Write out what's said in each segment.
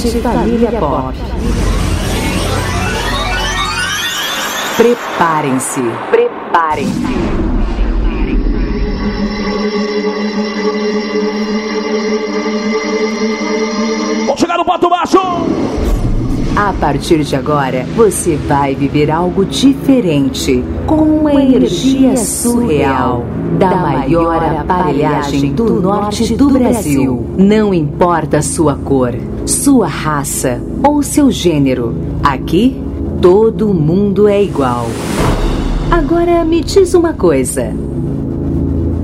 noite, família Pop. Preparem-se, preparem-se. Vamos chegar no ponto baixo! A partir de agora, você vai viver algo diferente, com uma energia surreal, da maior aparelhagem do norte do Brasil. Não importa sua cor, sua raça ou seu gênero, aqui todo mundo é igual. Agora me diz uma coisa.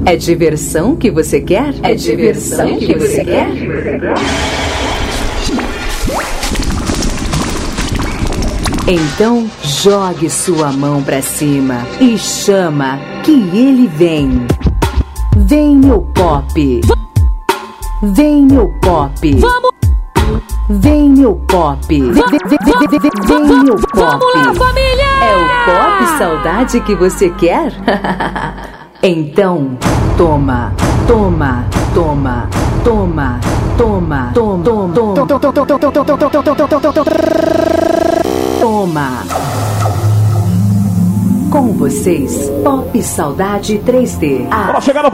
É diversão que você quer? É diversão que você quer? Então jogue sua mão pra cima e chama que ele vem. Vem meu pop. Vem meu pop. Vamos! Vem meu pop. Vem, vem, vem, vem, vem, vem meu pop. Vamos lá, família! É o pop saudade que você quer? então, toma, toma, toma, toma, toma, toma, toma, toma. Com vocês, Pop Saudade 3D. A Vamos chegar no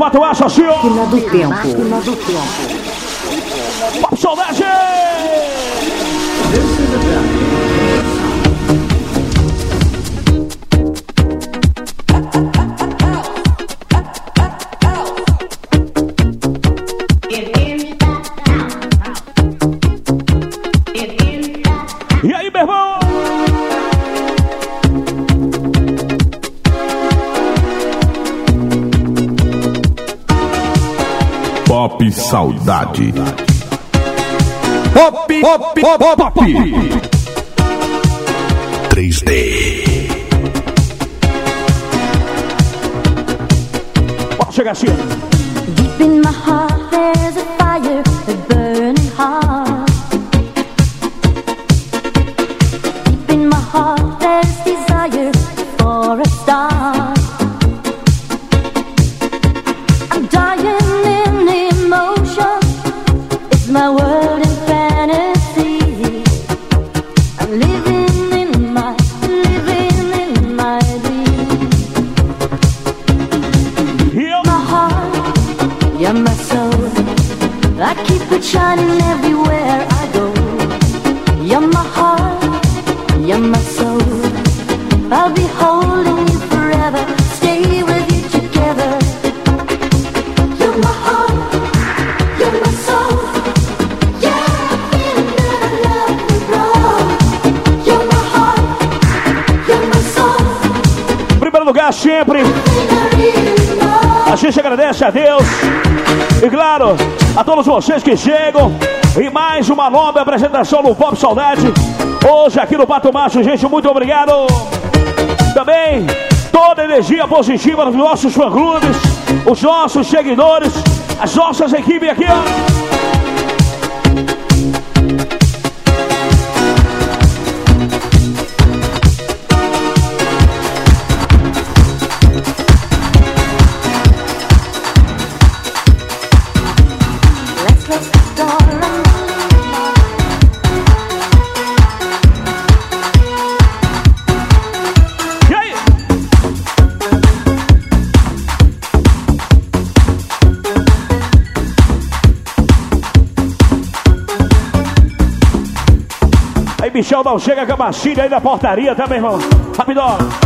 assim, ó! máquina do tempo. Máquina do tempo. Pop Magic! This is a Pop Saudade. Pop, pop, pop, pop. 3D. Vamos chegar assim. Deep in my heart, there's a fire, a burning heart. Deep in my heart, there's desire a Deus e, claro, a todos vocês que chegam em mais uma nova apresentação no Pop Saudade. Hoje aqui no Pato Macho, gente, muito obrigado. Também toda energia positiva dos nossos fã-clubes, os nossos seguidores, as nossas equipes aqui, ó. Não chega com a baixinha aí na portaria, tá, meu irmão? Rapidão.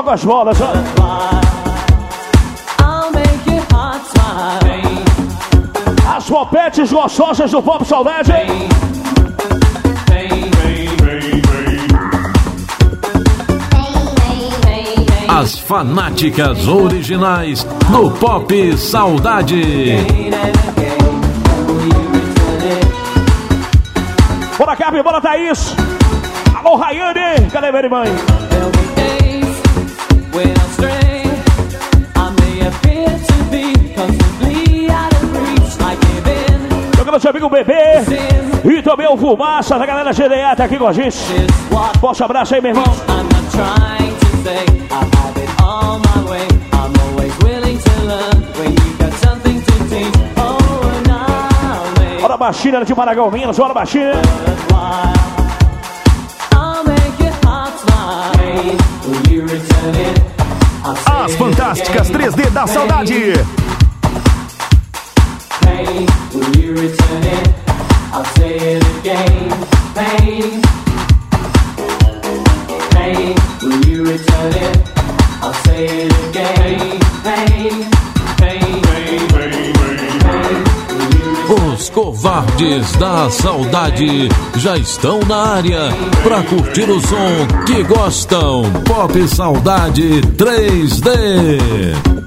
joga as bolas. As popetes gostosas do Pop Saudade. As fanáticas originais no Pop Saudade. Bora, Gabi, bora, Thaís. Alô, Rayane. Cadê minha irmã? Meu amigo Bebê. E também o Fumaça da galera GDA tá aqui com a gente. Forte abraço aí, meu irmão. To teach. Oh, Baixinha de Maragão Minas. Bora, Baixinha. As fantásticas again. 3D da saudade. Pain, will you return it? I'll say it again. Pain. Covardes da saudade já estão na área para curtir o som que gostam. Pop Saudade 3D.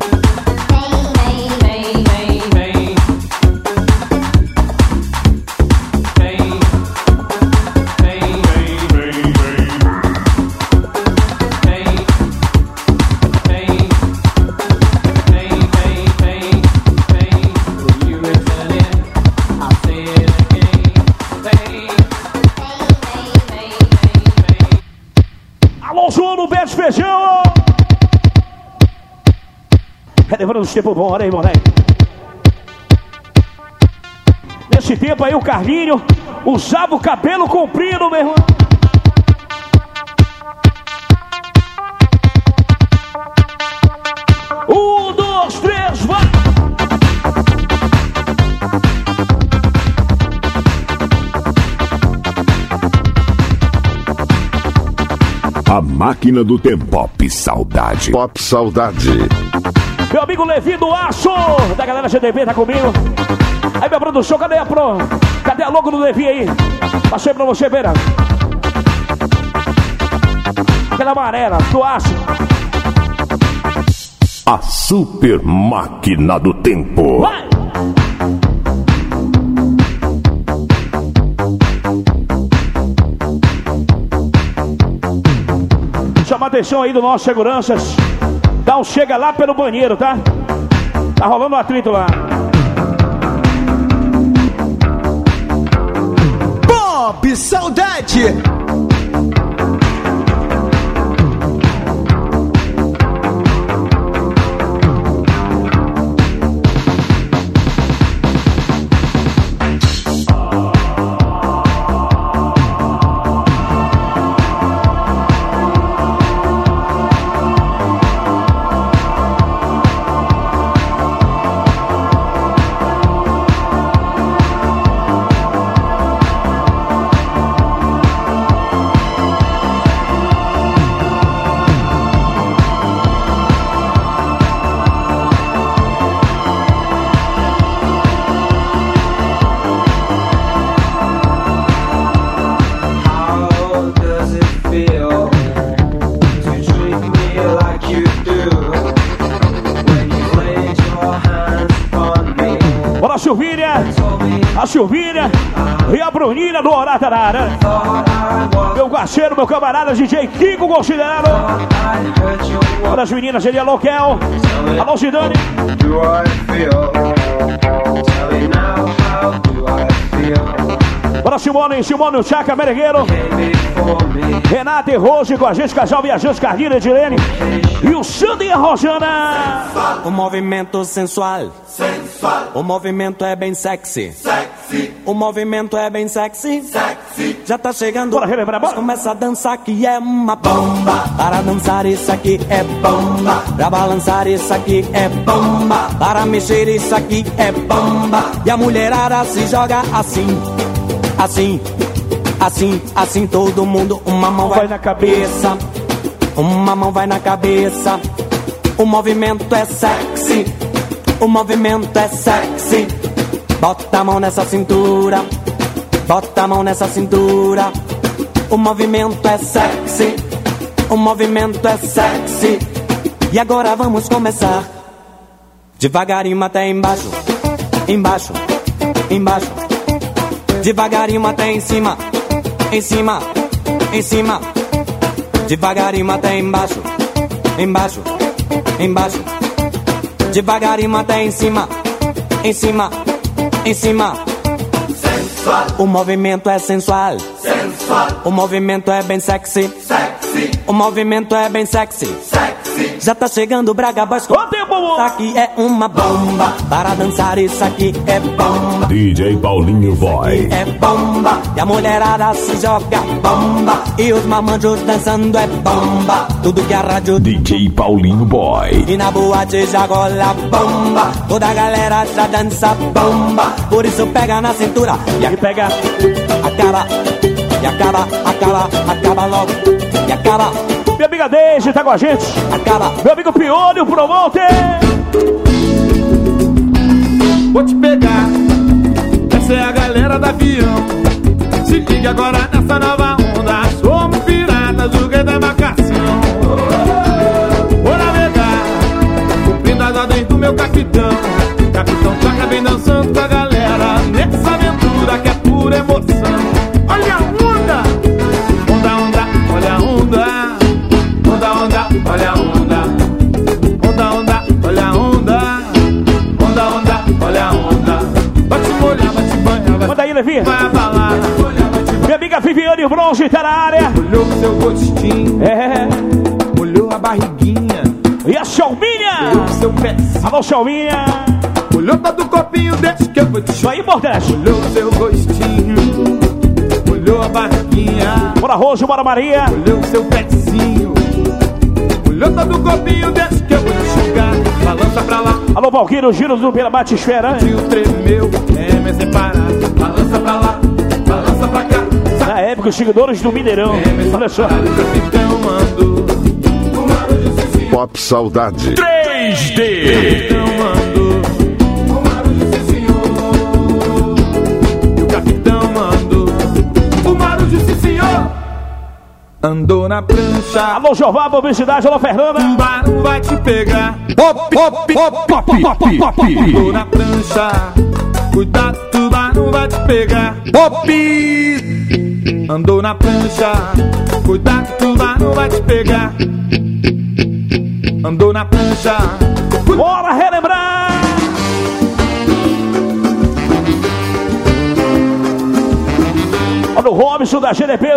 Bete Feijão. Relembrando os tempos bons, olha aí, moleque. Nesse tempo aí, o Carlinho usava o cabelo comprido, meu irmão. A máquina do tempo. Pop Saudade. Pop Saudade. Meu amigo Levi do Aço, da galera GDB, tá comigo. Aí, minha produção, cadê a pro? Cadê a logo do Levi aí? Passei pra você, Beira. Aquela amarela, do Aço. A super máquina do tempo. Vai! Chama a atenção aí do nosso seguranças. Dá um chega lá pelo banheiro, tá? Tá rolando um atrito lá. Pop Saudade. Parceiro, meu camarada DJ Kiko considerado. Bora, as meninas, ele é Loquel. Alô, Zidane. do I feel? Tell me now, how do I feel? Bora, Simone, Simone, o Chaca Merengueiro. Renata e Rose com a gente, casal viajante, Carlinhos, Edilene. E o Sandy e a Rojana. O movimento sensual. Sensual. O movimento é bem sexy. Sexy. O movimento é bem sexy. Sexy. Já tá chegando. Bora relembrar, bora. Começa a dançar que é uma bomba. Para dançar isso aqui é bomba. Pra balançar isso aqui é bomba. Para mexer isso aqui é bomba. E a mulherada se joga assim. Assim. Assim, assim todo mundo. Uma mão vai, Vai na cabeça. uma mão vai na cabeça. O movimento é sexy. O movimento é sexy. Bota a mão nessa cintura. Bota a mão nessa cintura. O movimento é sexy. O movimento é sexy. E agora vamos começar. Devagarinho até embaixo, embaixo, embaixo. Devagarinho até em cima, em cima, em cima. Devagarinho até embaixo, embaixo, embaixo. Devagarinho até em cima, em cima, em cima. Sensual, O movimento é sensual, sensual, o movimento é bem sexy, sexy, o movimento é bem sexy. sexy. Já tá chegando o Braga Boys com Isso aqui é uma bomba para dançar, isso aqui é bomba. DJ Paulinho Boy. É bomba, e a mulherada se joga bomba. E os mamanjos dançando é bomba. Tudo que a rádio DJ Paulinho Boy. e na boate já rola bomba. Toda a galera já dança bomba. Por isso pega na cintura e pega. acaba, e acaba, acaba, acaba logo. E acaba, Minha amiga Deise tá com a gente. acaba. Meu amigo Piolho, promoter. Vou te pegar, essa é a galera do avião. Se liga agora nessa nova onda. Somos piratas do rei da embarcação. Vou navegar, cumprindo as ordens do meu capitão. Capitão Chaca vem dançando com a aí, Levi. vai abalar. Minha amiga Viviane Bronze tá na área. Olhou o seu rostinho, É. olhou a barriguinha, E a Chalminha. olhou o seu pé, Alô, Chalminha. olhou todo o copinho desse que eu vou te Isso aí, Nordeste. Olhou o seu rostinho, olhou a barriguinha, Bora, Rojo, bora, Maria. olhou o seu pezinho, olhou todo o copinho desse que eu vou te balança pra lá. Alô, Valgueiro, giro do Bela Bate Esfera. O tremeu, é, mas é parado. Balança pra lá, balança pra cá. Na época, os seguidores do Mineirão. É, Olha só. Pop Saudade 3D. 3D. Andou na prancha. Alô, Jová, publicidade. Alô, Fernanda. Um barulho vai te pegar. Pop, pop, pop, pop, pop, pop. Andou na prancha. Cuidado, tubarão vai te pegar. Pop. Andou na prancha. Cuidado, tubarão vai te pegar. Andou na prancha. Bora relembrar. Olha o Robson da GDP.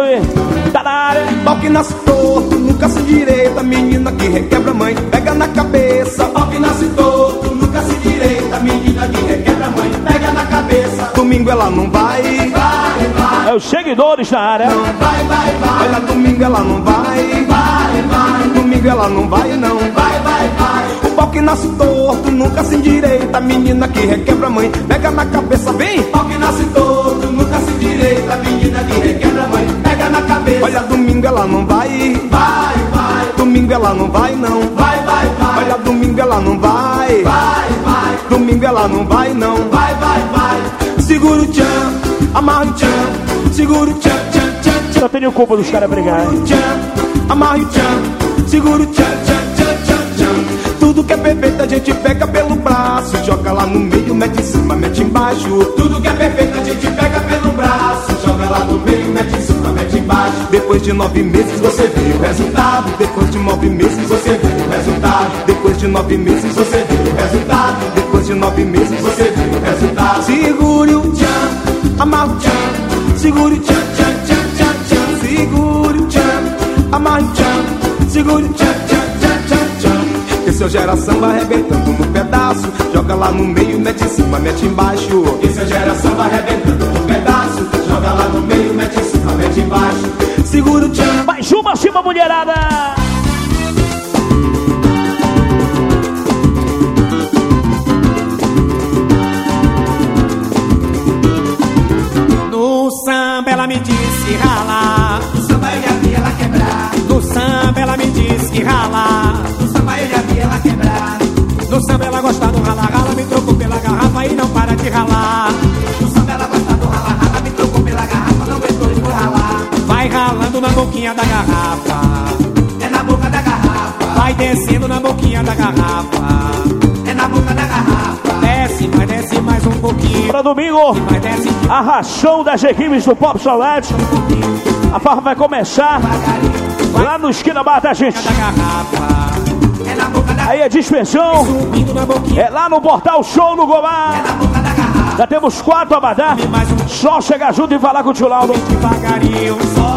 Tá na área. Pau que nasce torto, nunca se direita. Menina que requebra mãe, pega na cabeça. Pau que nasce torto, nunca se direita. Menina que requebra mãe, pega na cabeça. Domingo ela não vai, vai, vai. É os seguidores na área. Vai, vai, vai. Olha, domingo ela não vai, vai, vai. Domingo ela não vai, não. Vai, vai, vai. O pau que nasce torto, nunca se endireita. Menina que requebra mãe, pega na cabeça, vem. Pau que nasce torto. Menina que requebra mãe, pega na cabeça. Olha, domingo ela não vai, vai, vai. Domingo ela não vai, não. Vai, vai, vai. Olha, domingo ela não vai, vai, vai. Domingo ela não vai, não. Vai, vai, vai. Segura o tchan, amarra o tchan. Segura o tchan, tchan, tchan, tchan. Só tenho culpa dos caras brigarem. tchan, amarre o tchan, segura o tchan, tchan, tchan, tchan, tchan. Tudo que é perfeito a gente pega pelo braço, joga lá no meio, mete em cima, mete embaixo. Tudo que é perfeito a gente Depois de nove meses você vê o resultado. Depois de nove meses você vê o resultado. Depois de nove meses você vê o resultado. Depois de nove meses você vê o resultado. Segure o tchan, amarra o tchan, segure o tchan, tchan, tchan, tchan, tchan. Segure o tchan, amarre o tchan, segure o tchan, tchan, tchan, tchan, tchan. Que seu geração vai arrebentando no pedaço. Joga lá no meio, mete em cima, mete embaixo. Que seu geração vai arrebentando no pedaço. Joga lá no meio, mete em cima, mete embaixo. Segura o tchan. Mais uma cima, mulherada. No samba ela me disse rala. No samba eu já vi ela quebrar. No samba ela me disse que rala. No samba eu já vi ela quebrar. No samba ela gosta do rala rala, me trocou pela garrafa e não para de ralar. vai ralando na boquinha da garrafa. É na boca da garrafa. Vai descendo na boquinha da garrafa. É na boca da garrafa. Desce, mas desce mais um pouquinho. Para domingo, arração das equipes do Pop Solete. A farra vai começar vai. lá no esquina bar da gente. Da garrafa. É na boca da... Aí é a dispensão é lá no portal Show no Gomar. É na boca da garrafa. Já temos quatro abadá. Um... Só chegar junto e falar com o tio Lauro. Devagarinho, só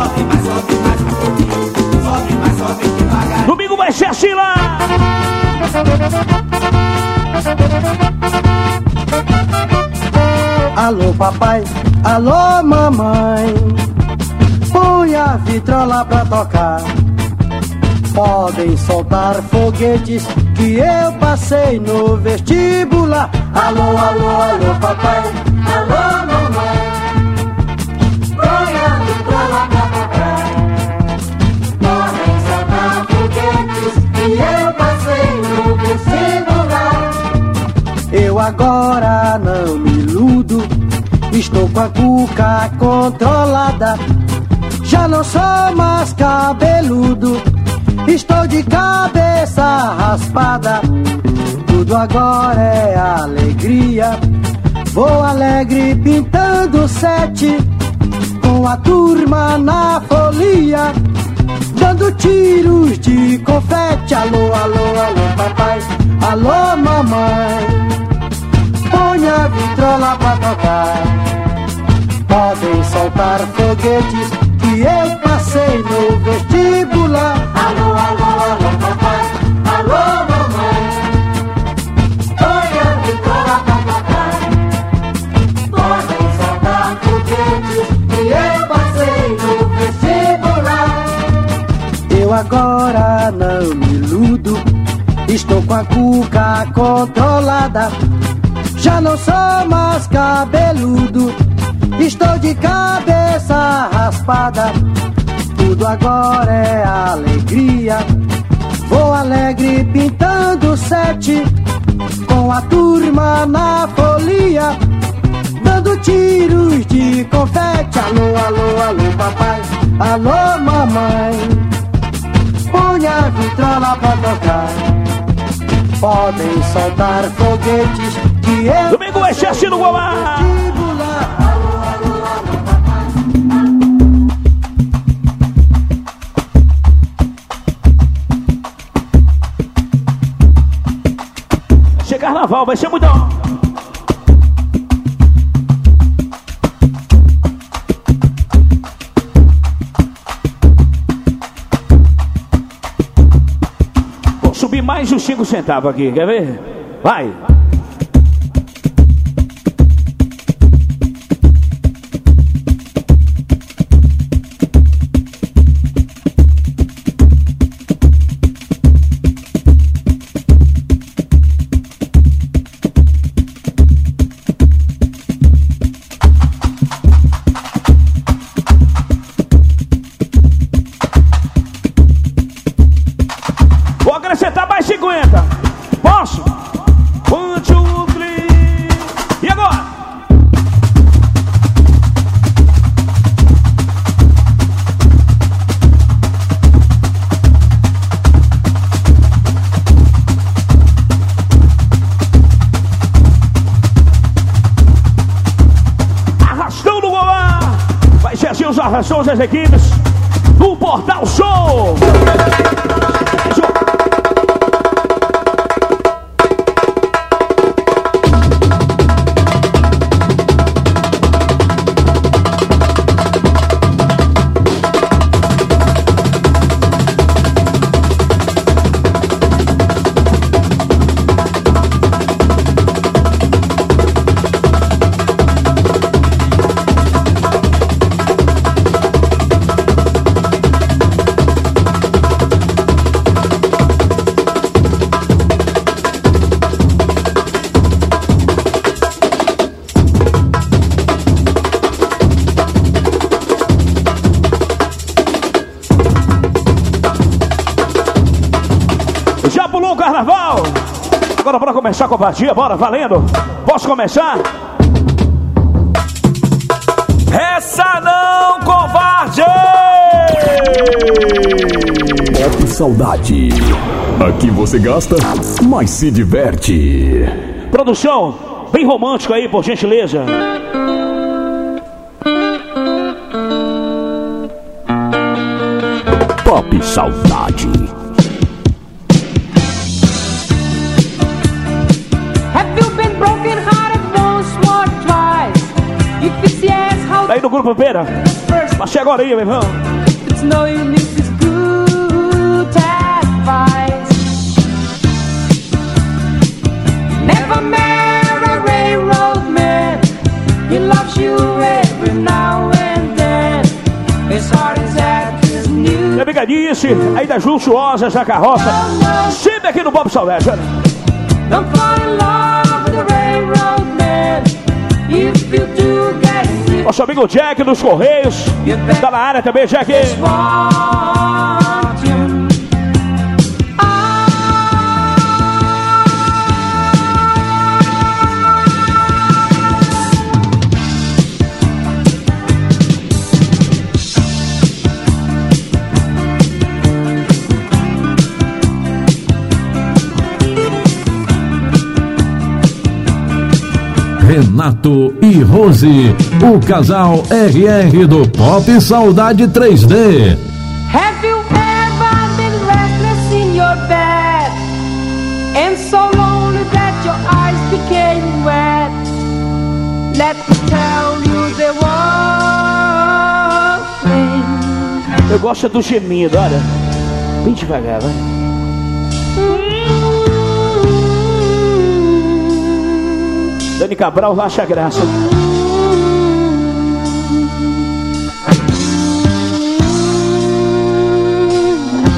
vai lá. Alô papai, alô mamãe. Põe a vitrola pra tocar. Podem soltar foguetes que eu passei no vestibular. Alô, alô, alô papai, alô mamãe eu passei no vestibular eu agora não me iludo, estou com a cuca controlada. Já não sou mais cabeludo, estou de cabeça raspada. Tudo agora é alegria. Vou alegre pintando sete, com a turma na folia. Dando tiros de confete, alô, alô, alô, papai, alô, mamãe põe a vitrola pra tocar. Podem soltar foguetes que eu passei no vestibular. Alô, alô, alô, papai, não me iludo, estou com a cuca controlada. Já não sou mais cabeludo, estou de cabeça raspada. Tudo agora é alegria. Vou alegre pintando sete, com a turma na folia, dando tiros de confete. Alô, alô, alô, papai, alô, mamãe. A vitrola pra tocar. Podem soltar foguetes que eu. Domingo é Chassi no Gomar. Carnaval, vai ser muito. Mais uns 5 centavos aqui, quer ver? Vai. Arrastões das equipes do Portal Agora para começar com a partida, bora, valendo. Posso começar? Essa não, covarde! Pop Saudade. Aqui você gasta, mas se diverte. Produção, bem romântico aí, por gentileza. Pop Saudade. Grupo Pera. Passei agora aí, meu irmão. it's no need this good advice. Never met a railroad man. He loves you every now and then. His heart is at his new. Minha amiga Nice, aí das luxuosas da carroça. Sempre aqui no Saudade. olha. Don't fall in love with a railroad man. If you do Nosso amigo Jack dos Correios. Tá na área também, Jack. Renato e Rose, o casal RR do Pop Saudade 3D. Have you ever been restless in your bed and so lonely that your eyes became wet? Let me tell you the one thing. Eu gosto do gemido, olha. Bem devagar, vai. Dani Cabral acha graça.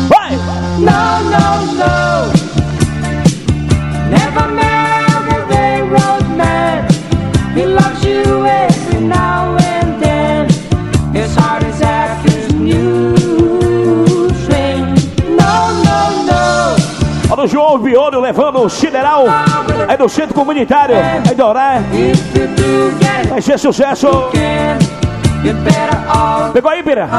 Vai! No, no, no. No. Olha o João Violo levando o Sideral aí do centro comunitário. Aí do Oré. You do get Vai ser sucesso. Pegou aí, Pira?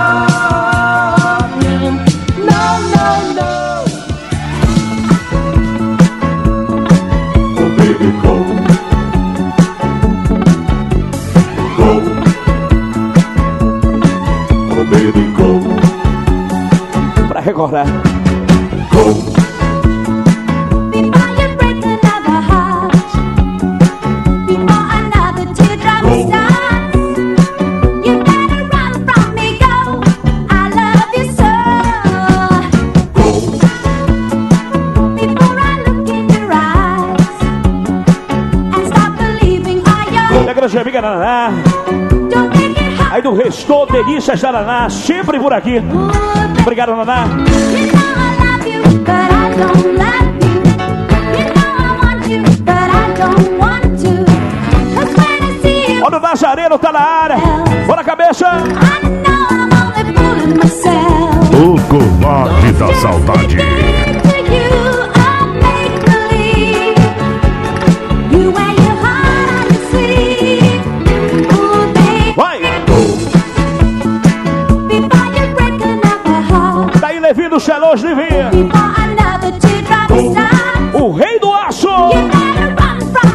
of him. No, you, but I don't want to. 'Cause when I see you, Olha o Nazareno, tá na área. Bora, cabeça. O covarde da saudade.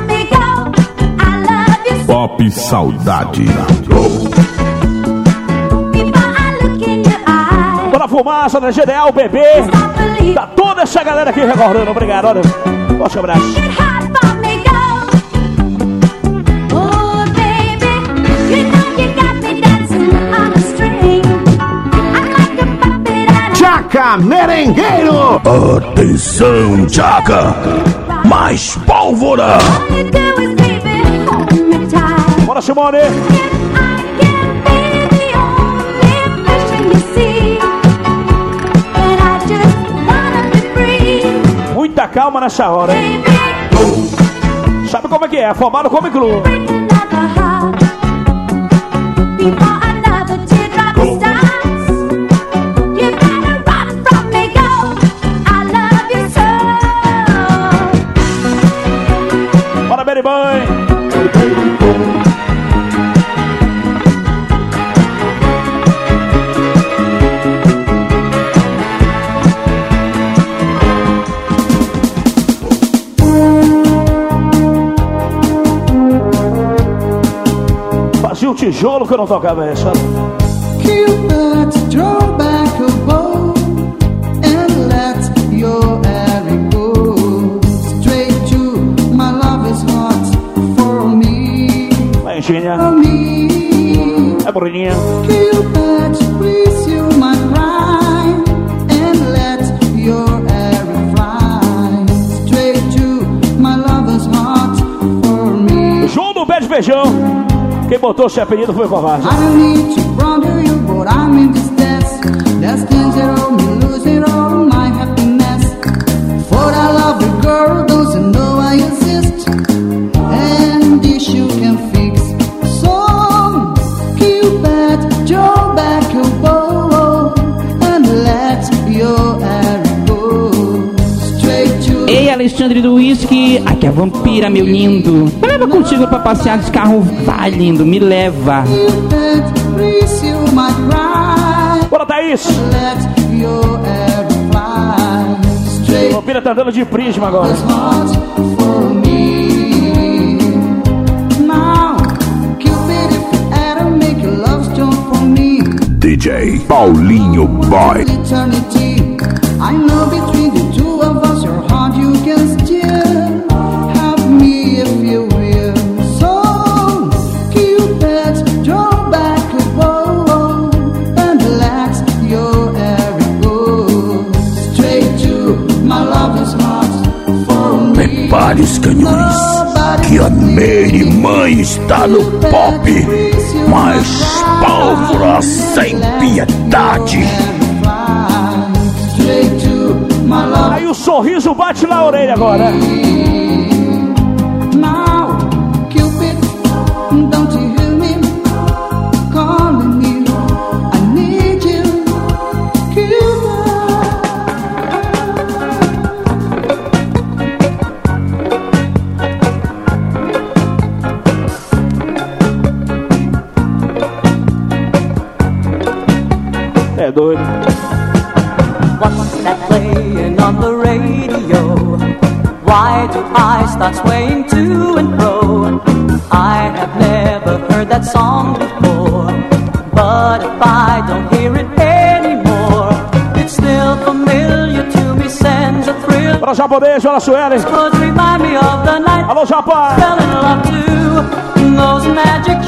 Me, go. I love you so. Pop Saudade. Bora fumaça, né? Gedeal, bebê. Tá toda essa galera aqui recordando. Obrigado, olha. Forte abraço. You see, and I just wanna be free, Muita calma nessa hora, hein? Sabe como é que é? Formado como clube. Tijolo que eu não tocava essa. Cupid botou esse apelido foi o covarde. I don't need to you, but I'm in zero, me losing all Alexandre do Whisky, aqui é a vampira, meu lindo. Me leva contigo pra passear de carro. Vai, lindo, me leva. Bora, Thaís. A vampira tá andando de prisma agora. heart for me. Me. Prepare os canhões, que a Mary Mãe está no pop. Mas pólvora sem piedade. Aí o sorriso bate na orelha agora. Start swaying to and fro? I have never heard that song before. But if I don't hear it anymore, it's still familiar to me, sends a thrill. Bora, japonês, olha a Suelen. Remind me of the night Alô, Japão. fell in love to those magic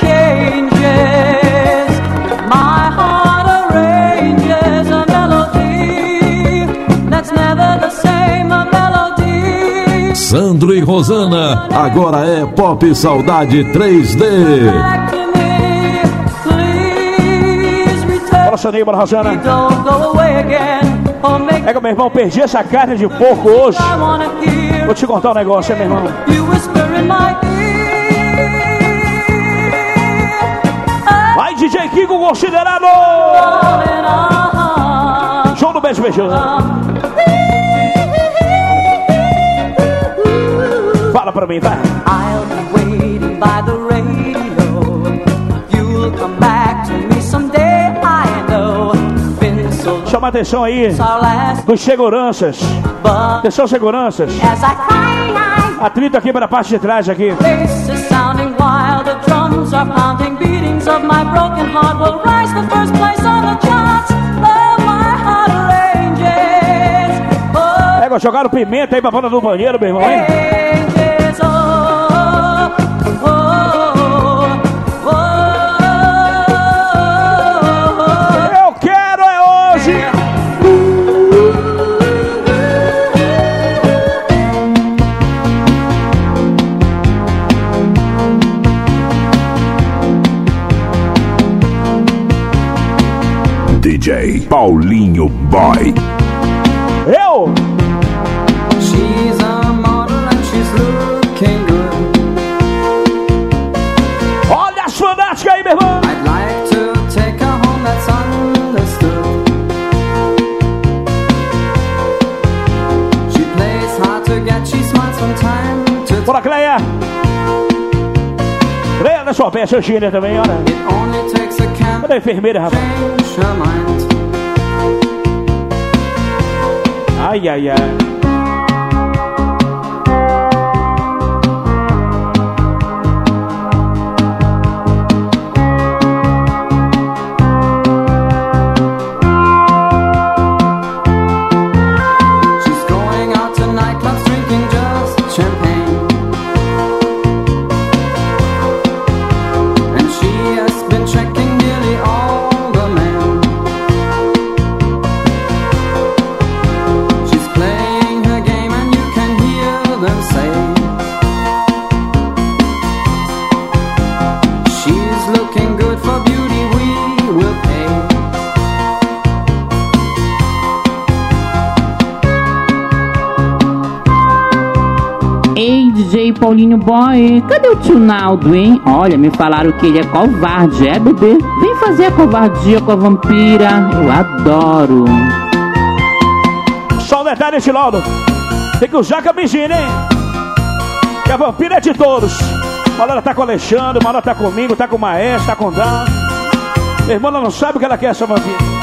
Rosana, agora é Pop Saudade 3D. Back to me, please return. Bora, Sandrinho, bora, Rosana. É meu irmão, perdi essa carne de porco hoje. Vou te contar um negócio, hein, meu irmão. Vai, DJ Kiko considerado. João do Beijo Beijão. Fala pra mim, vai. I'll be waiting by the radio. You'll come back to me someday, I know. Been so Chama atenção aí dos seguranças. but Atenção, seguranças. as I cry, Atrito aqui para a parte de trás aqui. Pega, jogaram pimenta aí pra fora do banheiro, meu irmão, hein? Arranges. Eu quero é hoje. DJ Paulinho Boy. Sua peça, Chile também, olha. Cadê a enfermeira, rapaz? Ai, ai, ai. Paulinho Boy, cadê o tio Naldo, hein? Olha, me falaram que ele é covarde, é, bebê? Vem fazer a covardia com a vampira, eu adoro. Só um detalhe, laudo. Tem que usar camisinha, hein? Que a vampira é de todos. Malora tá com o Alexandre, Malora tá comigo, tá com o Maestro, tá com o Dan. Minha irmã não sabe o que ela quer, essa vampira.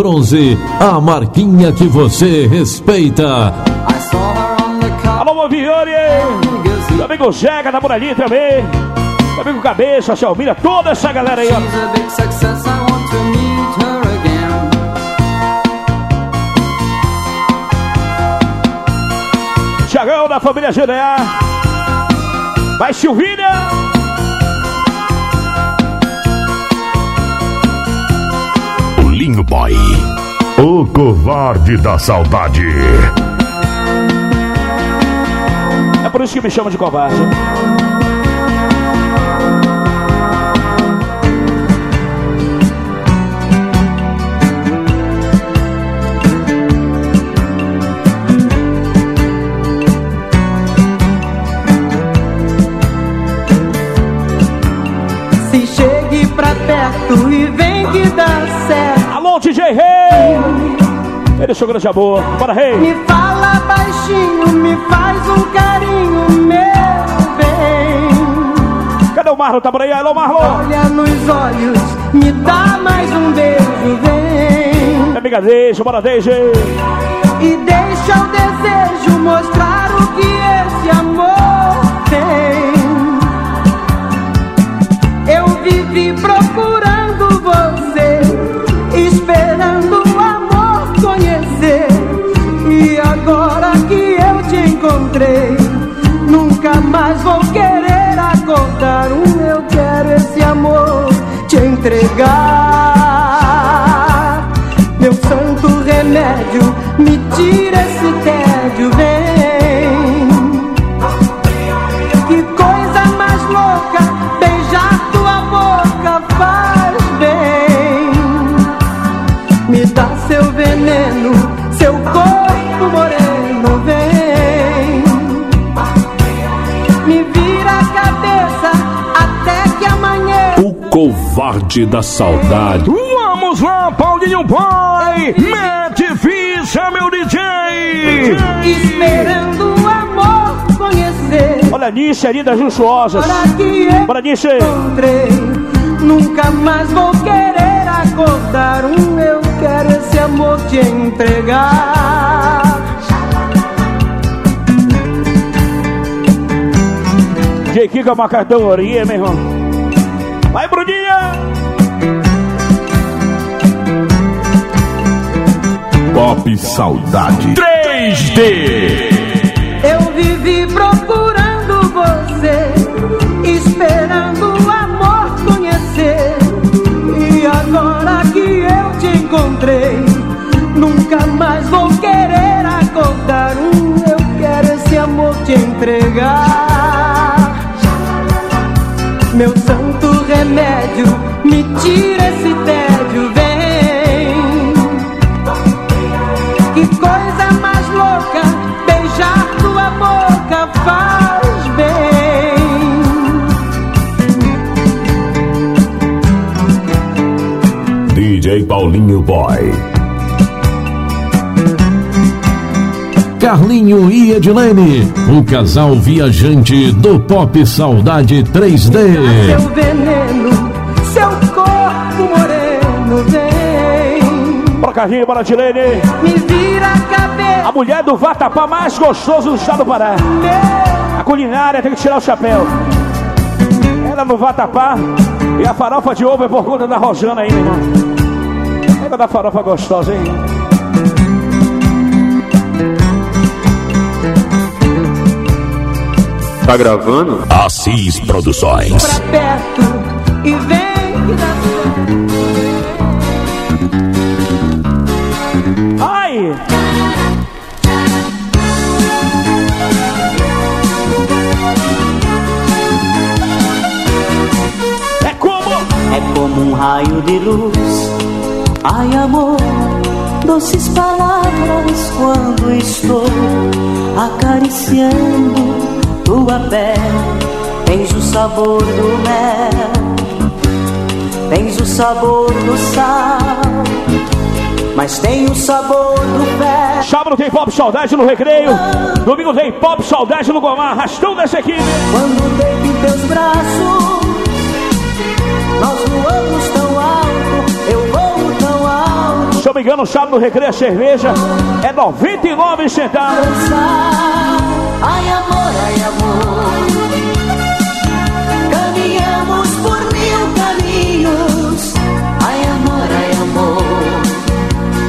Bronze, a marquinha que você respeita. I saw her on the cover. Alô, Movione! Meu amigo Jega tá por ali também. Meu amigo Cabeça, Selmira, toda essa galera aí, ó. Tiagão da família GDA. Vai, Silvínia! Bolinho Boy. O covarde da saudade. É por isso que me chamam de covarde. Se chegue pra perto e vem que dá certo. DJ Rei! Ele chegou grande amor. Bora, Rei! Me fala baixinho, me faz um carinho, meu bem. Cadê o Marlon? Tá por aí? Alô, Marlon! Olha nos olhos, me dá mais um beijo, vem. Minha amiga Deixa, bora, Deixa! E deixa o desejo mostrar o que esse amor tem. Eu vivi procurando te da saudade. Vamos lá, Paulinho Boy! Mete ficha, meu DJ! Esperando o amor conhecer. Olha, Nice, ali das luxuosas. Que Bora, Nice! encontrei, nunca mais vou querer acordar. Um eu quero esse amor te entregar. DJ Kika, uma categoria, meu irmão. Vai, Bruninha! Pop Saudade 3D. Eu vivi procurando você, esperando o amor conhecer. E agora que eu te encontrei, nunca mais vou querer acordar. Um eu quero esse amor te entregar. Meu santo remédio, me tira esse Paulinho Boy. Carlinho e Edilene, o casal viajante do Pop Saudade 3D. Seu veneno, seu corpo moreno, vem. Bora, Carlinho, bora, Tilene! Me vira a cabeça, A mulher do vatapá mais gostoso do estado do Pará. A culinária tem que tirar o chapéu. Ela no vatapá. E a farofa de ovo é por conta da Rojana aí, meu irmão. Pega da farofa gostosa, hein? Tá gravando? Assis Produções. pra perto e vem que dá Ai! É como? É como um raio de luz. Ai, amor, doces palavras quando estou acariciando tua pele. Tens o sabor do mel, tens o sabor do sal, mas tem o sabor do pé. Sábado tem Pop Saudade no Recreio. Domingo tem Pop Saudade no Gomar. Arrastão dessa equipe. Quando deito em teus braços, eu me engano, sábado no Recreio a cerveja é 99 centavos. Ai amor, ai amor Caminhamos por mil caminhos Ai amor, ai amor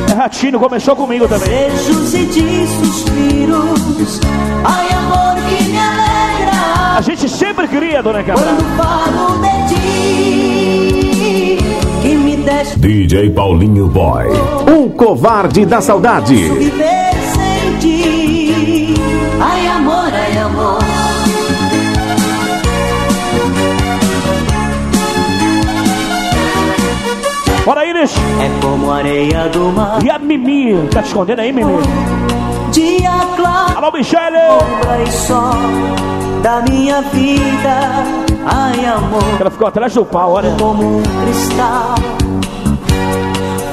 É Ratinho, começou comigo também. Beijos e de suspiros Ai amor que me alegra A gente sempre cria, dona Cabral. Quando falo de ti DJ Paulinho Boy. O covarde da saudade. viver sem ti Ai amor, ai amor Bora, Iris. É como areia do mar E a Mimi. Tá escondendo aí, Mimi? Dia claro Alô, Michele. e sol da minha vida. Ai, amor, Ela ficou atrás do pau, olha. como um cristal,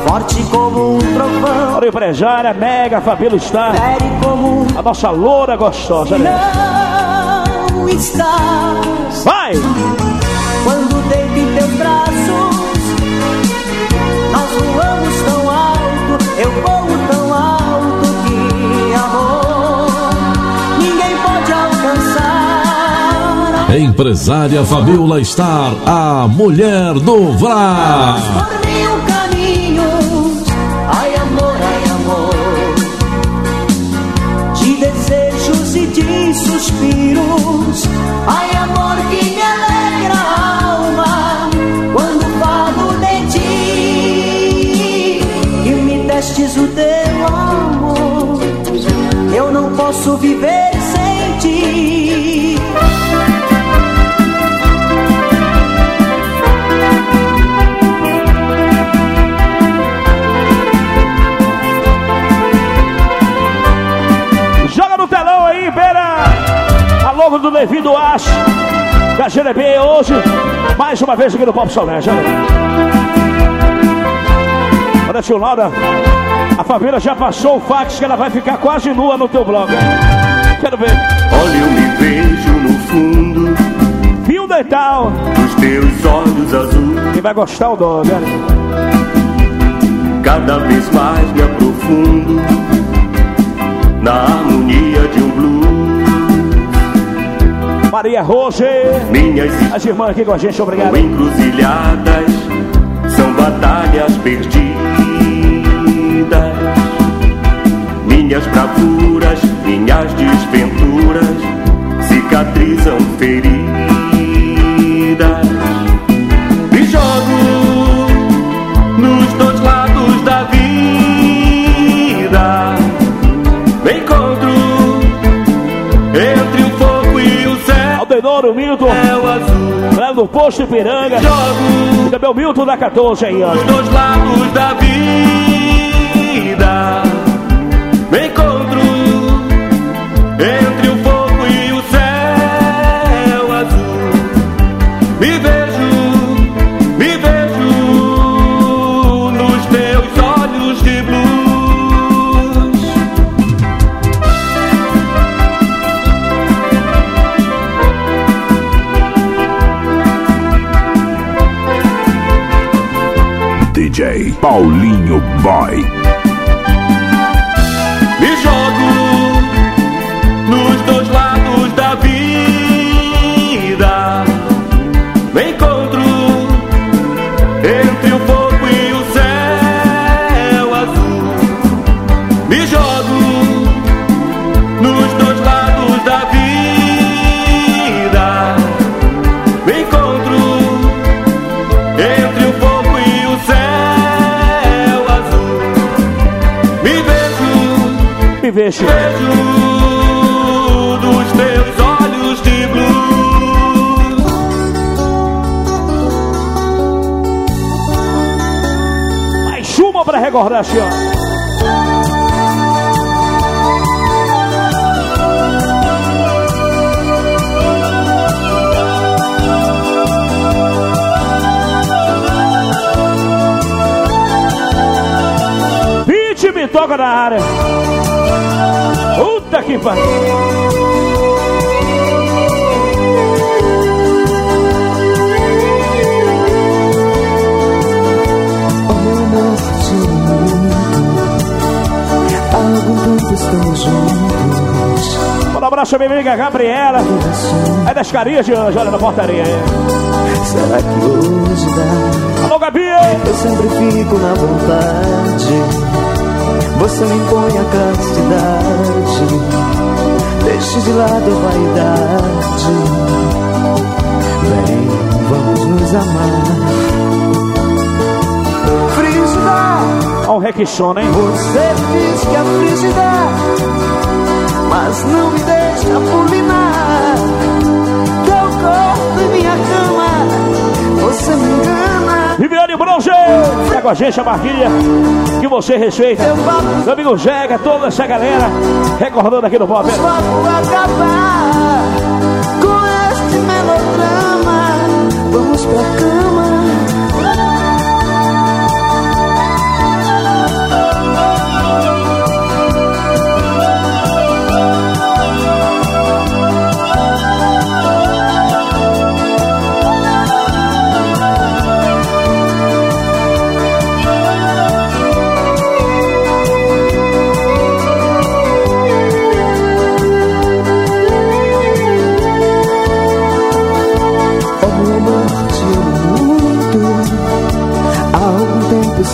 forte como um trovão, Olha, empresária, Mega, Fabelo Star. fere como A nossa loura gostosa, né? não estás. Vai! Quando deito em teus braços, nós voamos tão alto, eu vou tão alto que amor ninguém pode alcançar. Empresária Fabiola Star, a mulher do Vrá. Suspiros. Ai, amor, que me alegra a alma. Quando falo de ti, que me destes o teu amor. Eu não posso viver sem ti. A logo do Levi do Acho. Da GDB hoje. Mais uma vez aqui no Pop Solete. Olha. Olha, tio Laura. A família já passou o fax que ela vai ficar quase nua no teu blog. Quero ver. Olha, eu me vejo no fundo Fio dental. dos teus olhos azuis. Quem vai gostar o dog, olha. Cada vez mais me aprofundo na harmonia de um blues. Maria Rose. Minhas As irmãs aqui com a gente, obrigado. encruzilhadas, são batalhas perdidas. Minhas bravuras, minhas desventuras cicatrizam feridas. Me jogo nos dois lados da vida. Me encontro Aldenoro, Milton. Lá do Posto Ipiranga. E também o Milton da 14 aí, ó. Os dois lados da vida me encontro entre Paulinho Boy. Vejo. Vejo dos teus olhos de blues. Mais uma pra recordar, senhor. Vinte me toca na área. Puta que pariu. Manda um abraço, minha amiga Gabriela. É das carinhas de anjo, olha na portaria aí. Será que hoje dá? Alô, Gabi! Eu sempre fico na vontade. Você me impõe a castidade. Deixe de lado a vaidade. Vem, vamos nos amar. Frígida, Olha o requixona, hein? você diz que é frígida, mas não me deixa pulinar. Teu corpo e minha cama, você me engana. Viviane Bronze! Tá com a gente a barquilha que você respeita. Meu amigo Jega, toda essa galera recordando aqui no Pop. Vamos acabar com este melodrama. Vamos pra cama.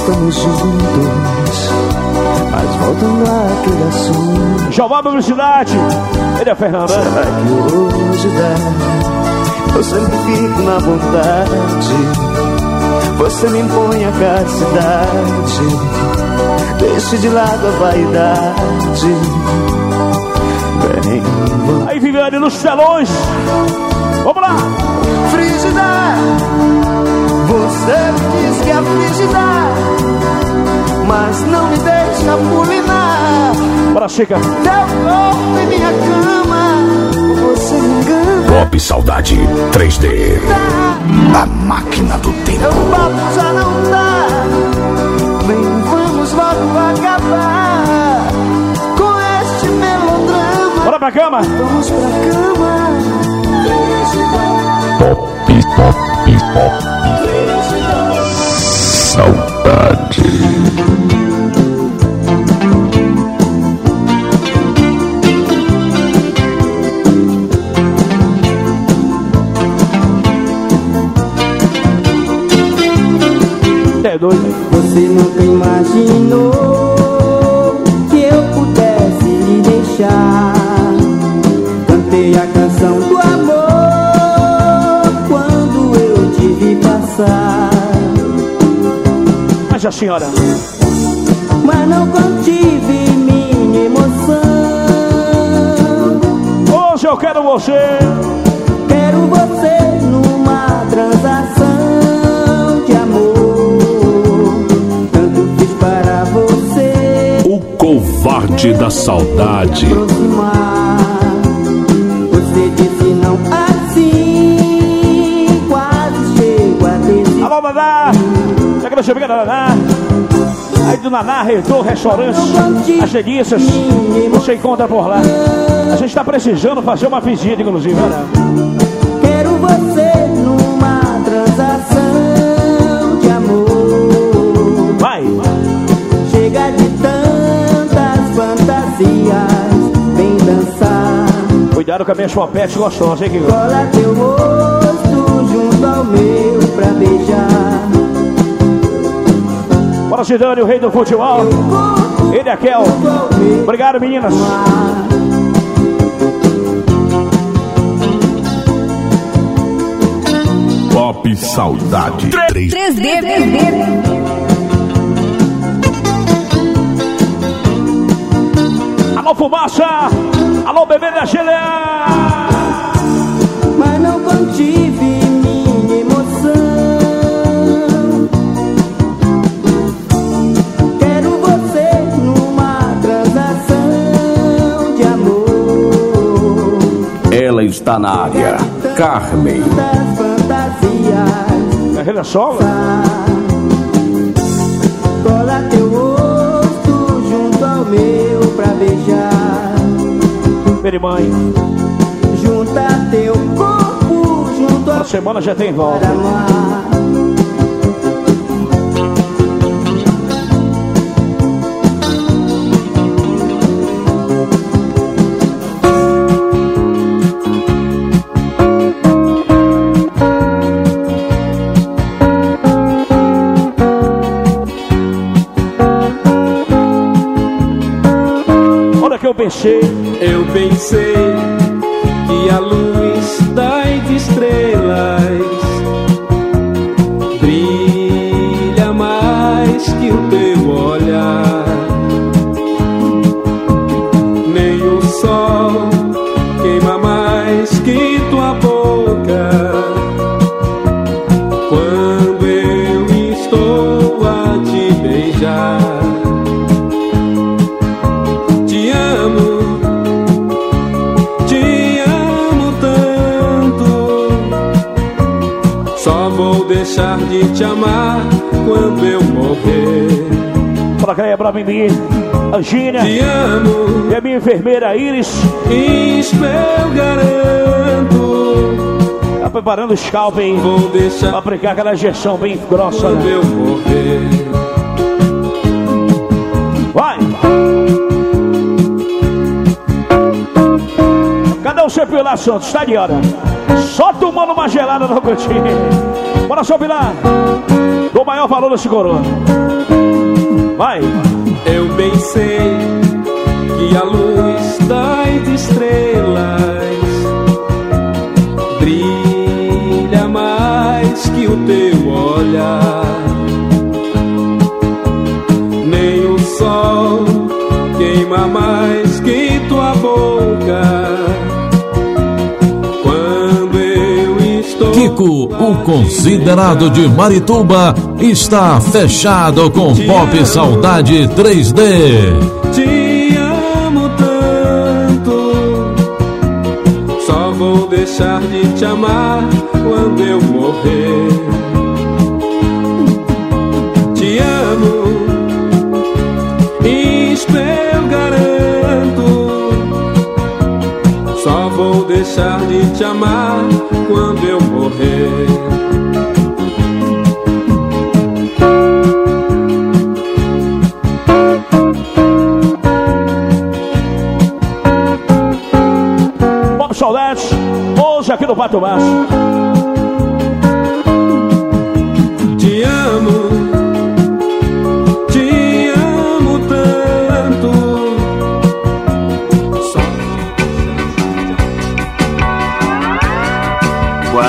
Estamos juntos. Mas voltando àquele assunto. Jová Publicidade. Ele é Fernando. né? Será que hoje dá? Eu sempre fico na vontade. Você me impõe a castidade. Deixe de lado a vaidade. Vem, vamos. Aí, Viviane, nos telões. Vamos lá! Frígida, você diz que é frígida, mas não me deixa pulinar. Bora, Chica. Teu corpo e minha cama, você me engana. Pop Saudade 3D. A máquina do tempo. Meu papo já não dá. Vem, vamos logo acabar com este melodrama. Bora pra cama! Vamos pra cama. Pop, pop, pop. Saudade. Senhora. Mas não contive minha emoção. Hoje eu quero você. Quero você numa transação de amor. Tanto fiz para você. O covarde da saudade. Chega Naná. Aí do Naná, Reitor, restaurante, as delícias. Você encontra por lá. A gente tá precisando fazer uma visita, inclusive, né? Quero você numa transação de amor. Vai! Chega de tantas fantasias, vem dançar. Cuidado com as minhas popetes gostosas, hein, Kiko? Cola teu rosto junto ao meu pra beijar. Bora, Zidane, o rei do futebol. Ele é Kel. Obrigado, meninas. Pop Saudade 3D. 3D, 3D. Alô, fumaça! Alô, bebê da Gelea! Mas não contive está na área. Carmen. Das fantasias. Carreira solo? Cola teu rosto junto ao meu pra beijar. Peraí, mãe. Junta teu corpo junto A semana já tem volta. Olha te amar quando eu morrer. Pra cá é pra mim, Angínia. Te amo. E a minha enfermeira Iris. Isso eu garanto. Tá preparando o scalp, hein? Vou deixar. Pra aplicar aquela injeção bem grossa. Quando né? eu morrer. Vai! Cadê o seu Pilar Santos? Tá de hora. Só tomando uma gelada no cantinho. Bora, seu Pilar. Do maior valor desse coroa. Vai! Eu bem sei que a luz das estrelas brilha mais que o teu olhar. Nem o sol queima mais que tua boca. Kiko, o considerado de Marituba, está fechado com Pop Saudade 3D. Te amo tanto. Só vou deixar de te amar quando eu morrer. De te amar quando eu morrer. Saudades. Hoje aqui no Pato Baixo.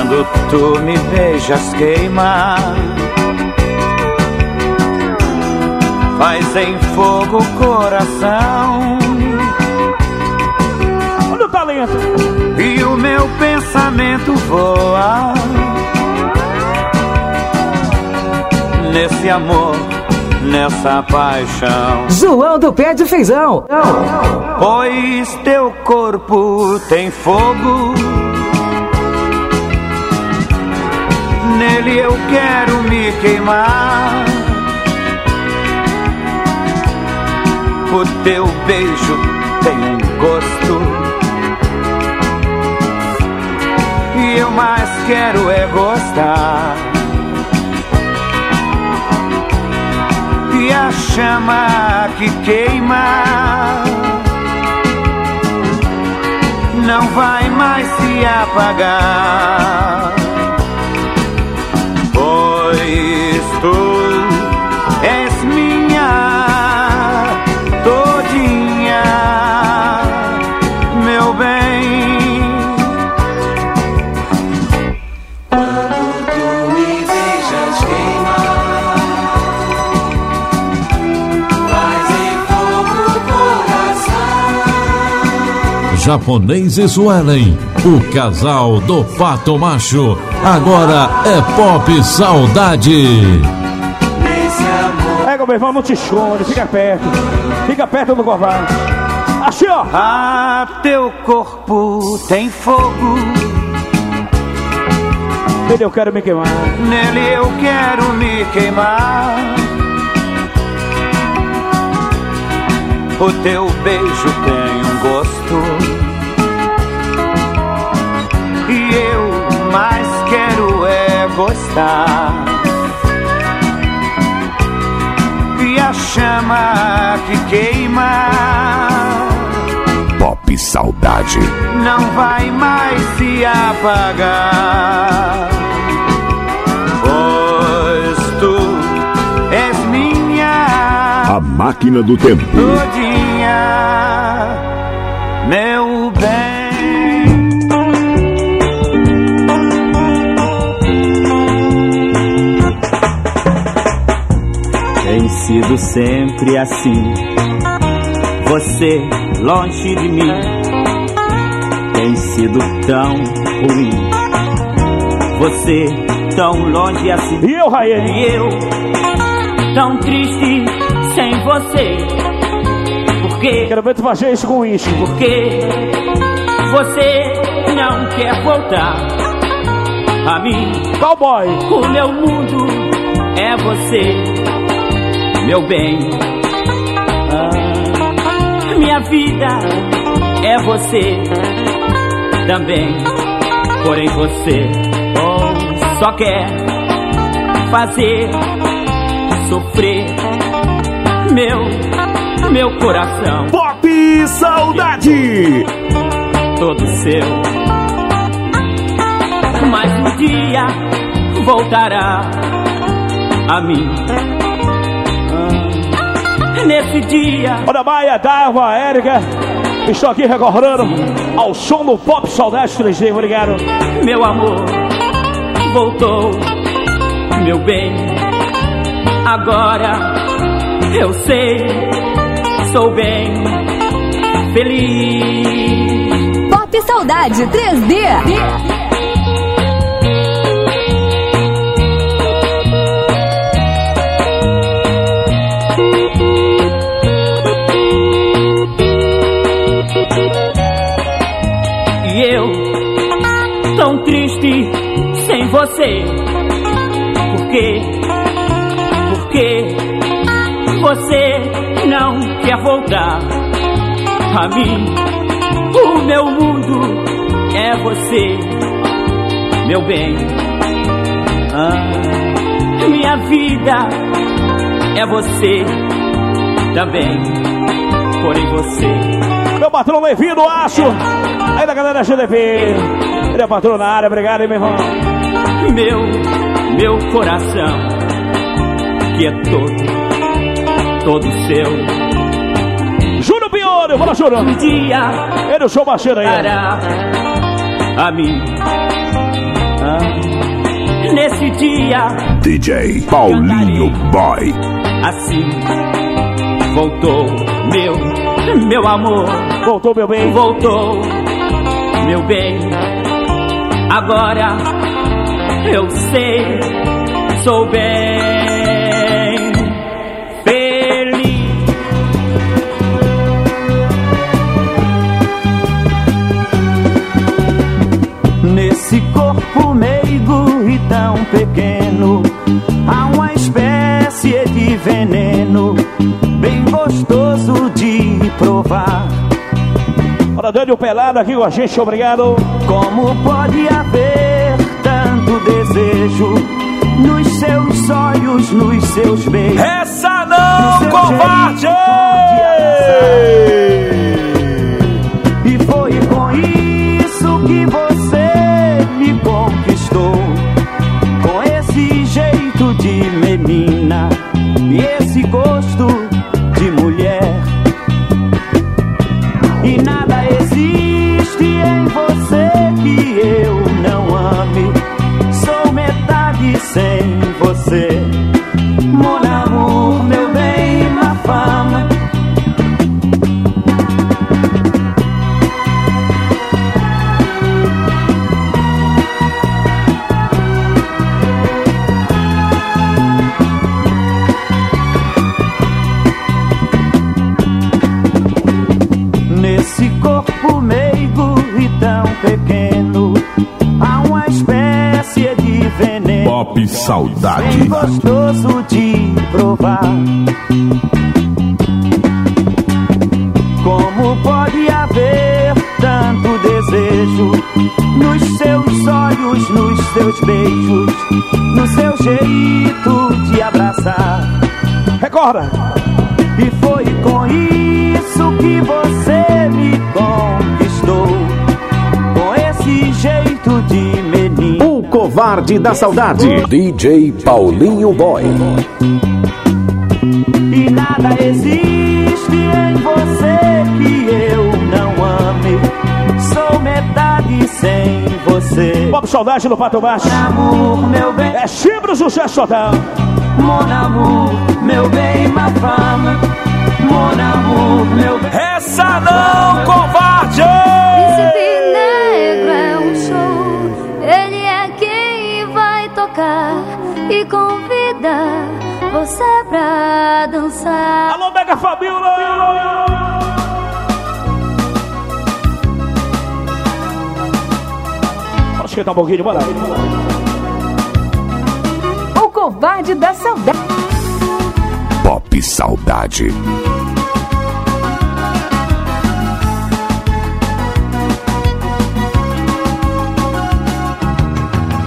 Quando tu me beijas queima. Faz em fogo o coração. Olha o talento. E o meu pensamento voa. Nesse amor, nessa paixão. João do Pé de Feijão. Pois teu corpo tem fogo Nele eu quero me queimar. O teu beijo tem um gosto. E eu mais quero é gostar. E a chama que queima Não vai mais se apagar tu és minha todinha, meu bem. Quando tu me beijas queimar, faz em fogo o coração. Japonês e Suelen, o casal do Pato Macho. Agora é Pop Saudade. Meu irmão, não te fica perto. Fica perto do covarde. Assim, ó. Ah, teu corpo tem fogo. Nele eu quero me queimar. Nele eu quero me queimar. O teu beijo tem um gosto. E eu mais quero é gostar. Chama que queima Pop Saudade. não vai mais se apagar. Pois tu és minha A máquina do tempo. todinha, sido sempre assim. Você longe de mim tem sido tão ruim. Você tão longe assim. E eu, Raê? E eu tão triste sem você. Porque Quero ver tu fazer isso com isso. porque você não quer voltar a mim. Cowboy. O meu mundo é você, meu bem. Ah, minha vida é você também. Porém você oh, só quer fazer sofrer meu, meu coração. Pop Saudade. todo seu. Mas um dia voltará a mim. Nesse dia, Olha, Maia, Dava, Érica. Estou aqui recordando ao som do Pop Saudade 3D. Obrigado. meu amor voltou, meu bem. Agora eu sei, sou bem feliz. Pop Saudade 3D. A mim. O meu mundo é você, meu bem. Ah, minha vida é você também. Porém você Meu patrão Levi do Aço. Aí da galera GDP. Ele é patrão na área. Obrigado, hein, meu irmão. meu, meu coração, que é todo, todo seu. Piolho. Bora, Júnior. Um dia Ele é o show baixeiro aí. dará a mim. Ah, nesse dia, DJ Paulinho Boy. assim, voltou meu, meu amor. Voltou, meu bem. Voltou, meu bem. Agora eu sei, sou bem Nesse corpo meigo e tão pequeno, há uma espécie de veneno, bem gostoso de provar. Olha, Daniel Pelado aqui com a gente. Obrigado. Como pode haver tanto desejo nos seus olhos, nos seus beijos? Essa não, covarde! Gostoso de provar. Como pode haver tanto desejo nos seus olhos, nos seus beijos, no seu jeito de abraçar? Recorda! Covarde da saudade. DJ Paulinho Boy. E nada existe em você que eu não ame. Sou metade sem você. Pop Saudade no Pato Baixo. Amor, meu bem. É sempre sucesso total. Mon amour, meu bem, ma fama. Dançar. Alô, Mega Fabiola! Vamos esquentar um pouquinho, bora. O covarde da saudade. Pop Saudade.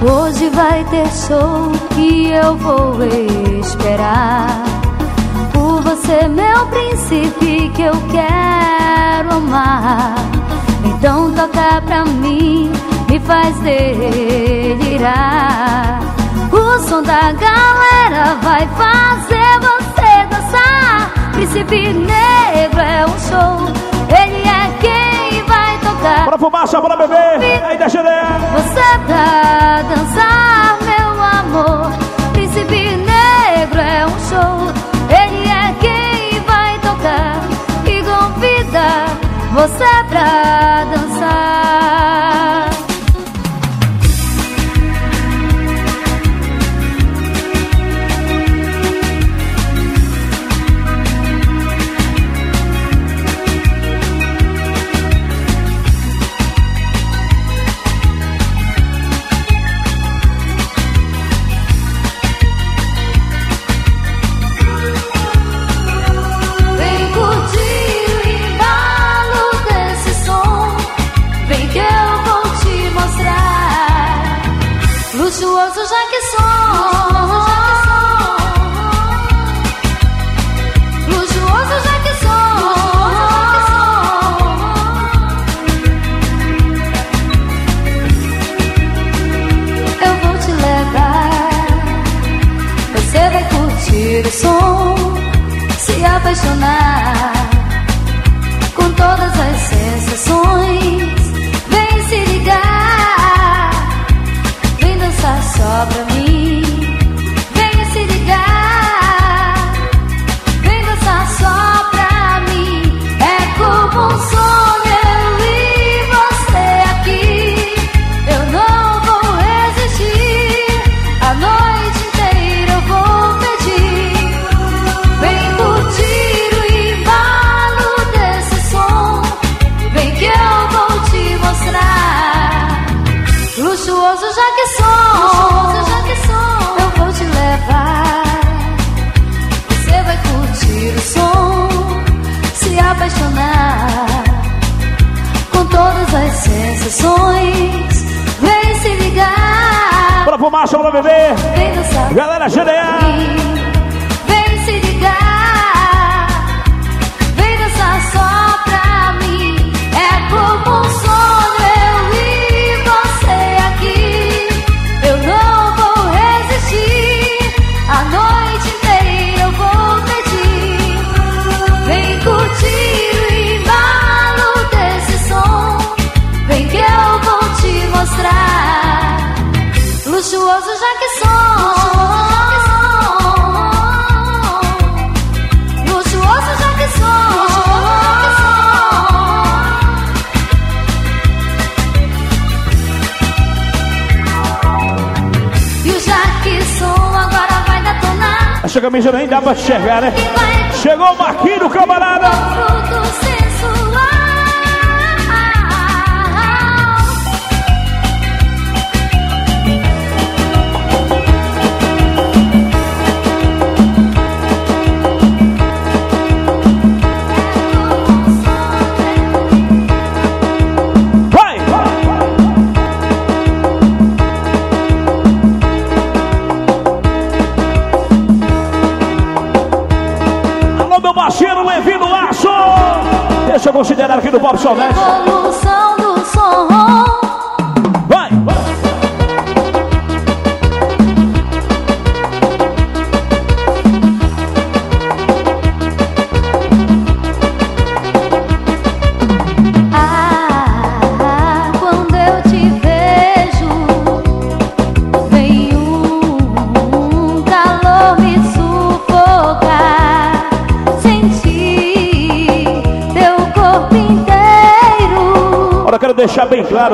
Hoje vai ter show e eu vou esperar você, meu príncipe, que eu quero amar. Então toca pra mim, me faz delirar. O som da galera vai fazer você dançar. Príncipe negro é um show, ele é quem vai tocar. Bora fumaça, bora beber! Aí deixa ele. Você pra dançar, você pra dançar.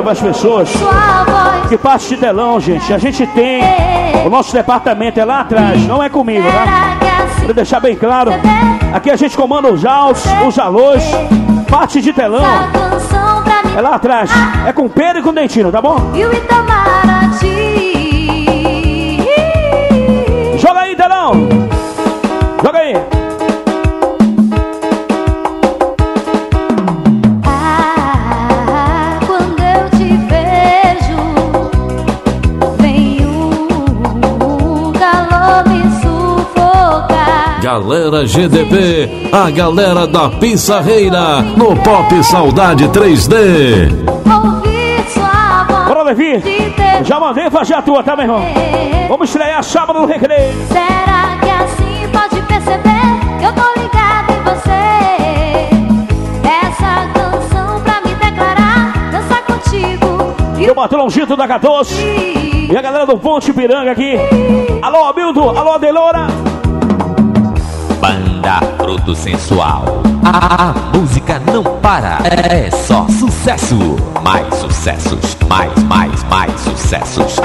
Para as pessoas que parte de telão, gente. A gente tem. O nosso departamento é lá atrás, não é comigo? Quero deixar bem claro. Aqui a gente comanda os altos, os alôs, parte de telão. É lá atrás. É com Pedro e com Dentino, tá bom? Joga aí, telão! Galera GDP, a galera da Pizzarreira, no Pop Saudade 3D. Ouvir sua voz. Bora, Levi! Já mandei fazer a tua, tá, meu irmão? Vamos estrear sábado no recreio. Será que assim pode perceber que eu tô ligado em você? Essa canção pra me declarar, dançar contigo. E o Batalãozito da 14. E a galera do Ponte Piranga aqui. Alô, Hamilton. Alô, Adelora. Banda Fruto Sensual. A, a música não para, é só sucesso. Mais sucessos, mais, mais, mais sucessos.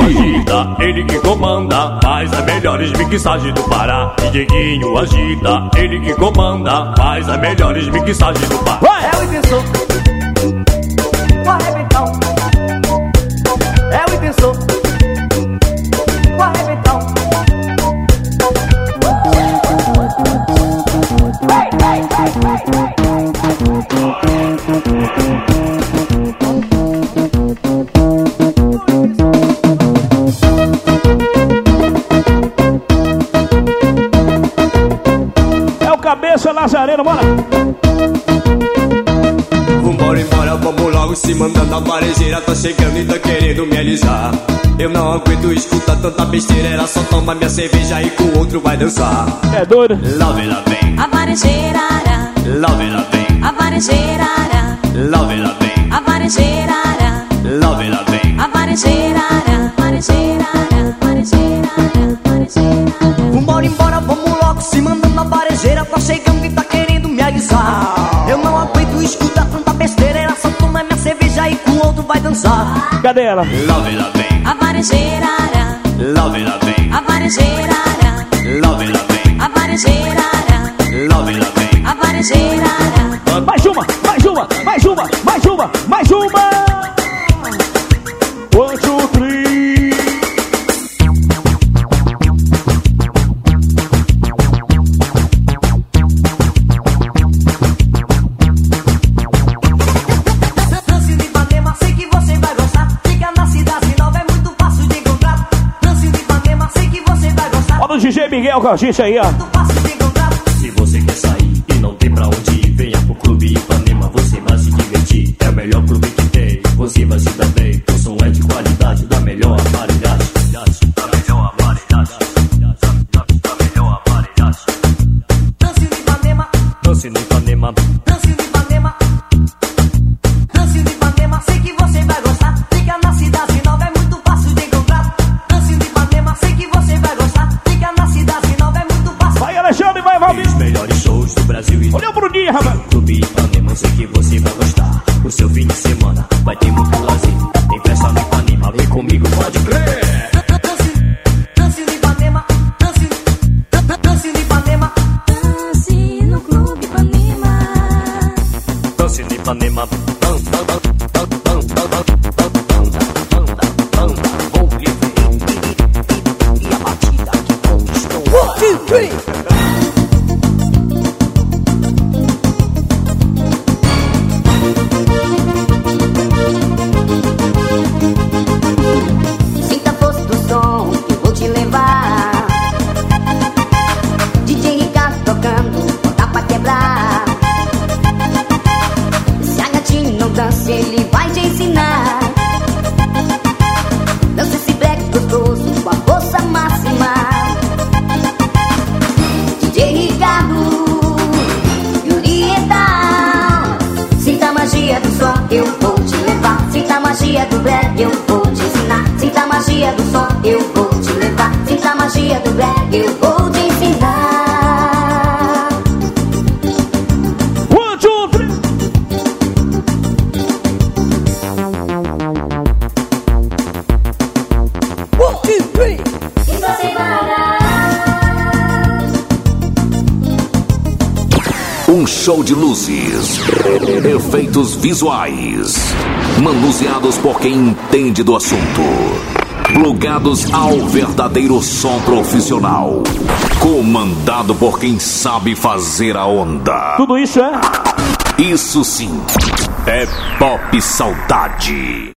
Agita, ele que comanda, faz as melhores mixagens do Pará. E Dieguinho agita, ele que comanda, faz as melhores mixagens do Pará. É o intenção a varejeira Tá chegando e tá querendo me alisar. Eu não aguento escutar tanta besteira Ela só toma minha cerveja e com o outro vai dançar. É doido? Lá vem, lá vem, A varejeirara, lá vem, lá vem. A varejeirara, Lá vem, lá vem, Cadê ela? Vem, lá vem, A vem, lá vem a varejeirara, com a gente aí, ó. visuais, manuseados por quem entende do assunto, plugados ao verdadeiro som profissional, comandado por quem sabe fazer a onda. Tudo isso é? Isso sim, é Pop Saudade.